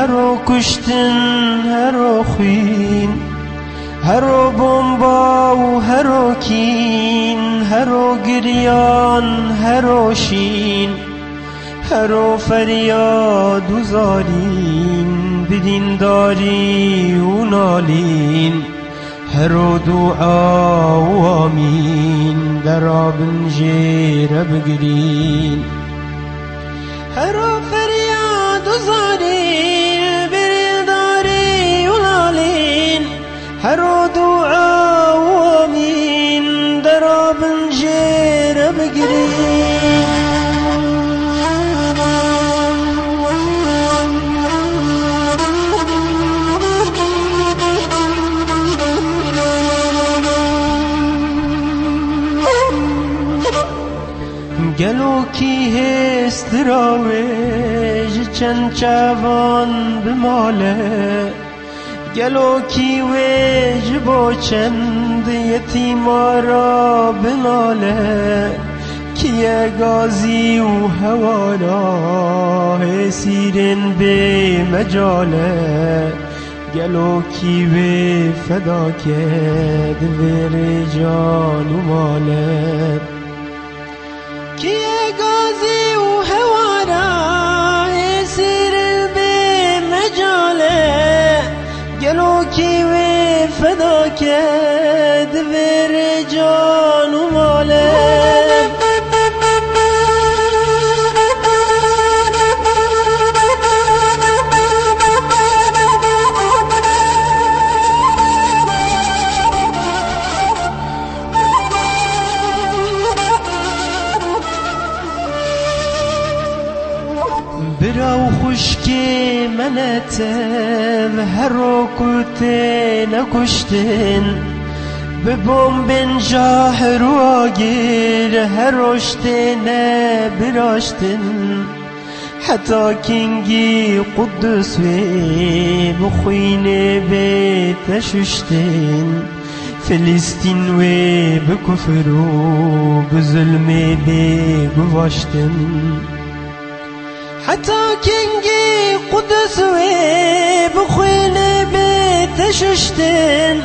هرو کشتن هرو خوین هرو بمبا و هرو کین هرو گریان هرو شین هرو فریاد و زارین بدین داری و نالین هرو دعا و آمین در آبن جیر بگرین هرو هرو دعا و آمین در آبن جیر بگرین گلو کی هست راویج چند چوان بماله. گلو کی ویج با چند یتیما را بناله کیه گازی و هوارا سیرن به مجاله. گلو کی به فدا کد ویر جان و ماله. کیه گازی برو خشکی و هر کته نکشتن به بمبن جاه رو آگیر هر نه براشتن حتی کنگی قدس وی بخوین بیت ششتن فلسطین وی بکفر و بظلم بی گواشتن حتی کنگی قدس وی بخوین بیت ششتن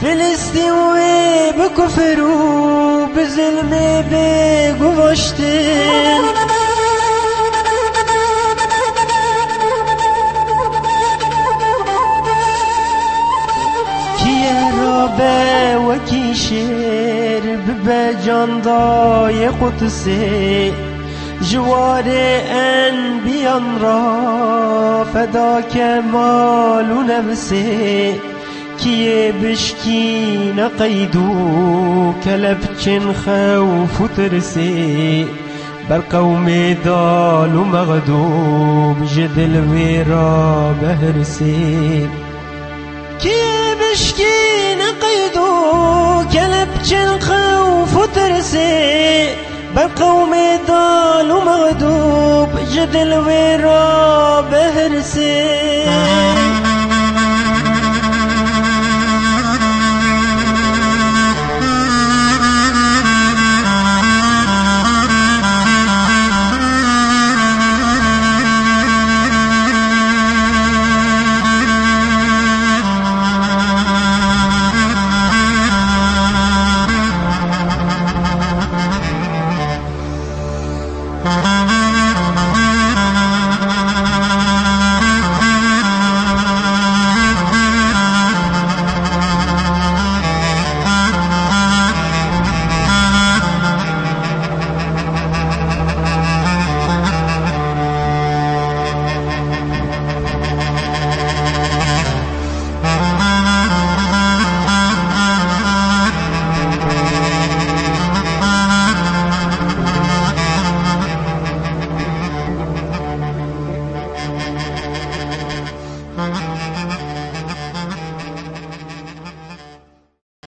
فلسطین وی بکفر و بظلم بی گواشتن. کیه را به وکی شیر ببه جاندای قدسی جوار انبیان را فدا کمال و نفسی کیه بشکین قیدو کلب چن خوف و ترسی بر قوم دال و مغدوب جدل ویرا بهرسی کیه بشکین قیدو کلب چن خوف و ترسی بقوم ضال ومغدوب جذل ورا بهرسي.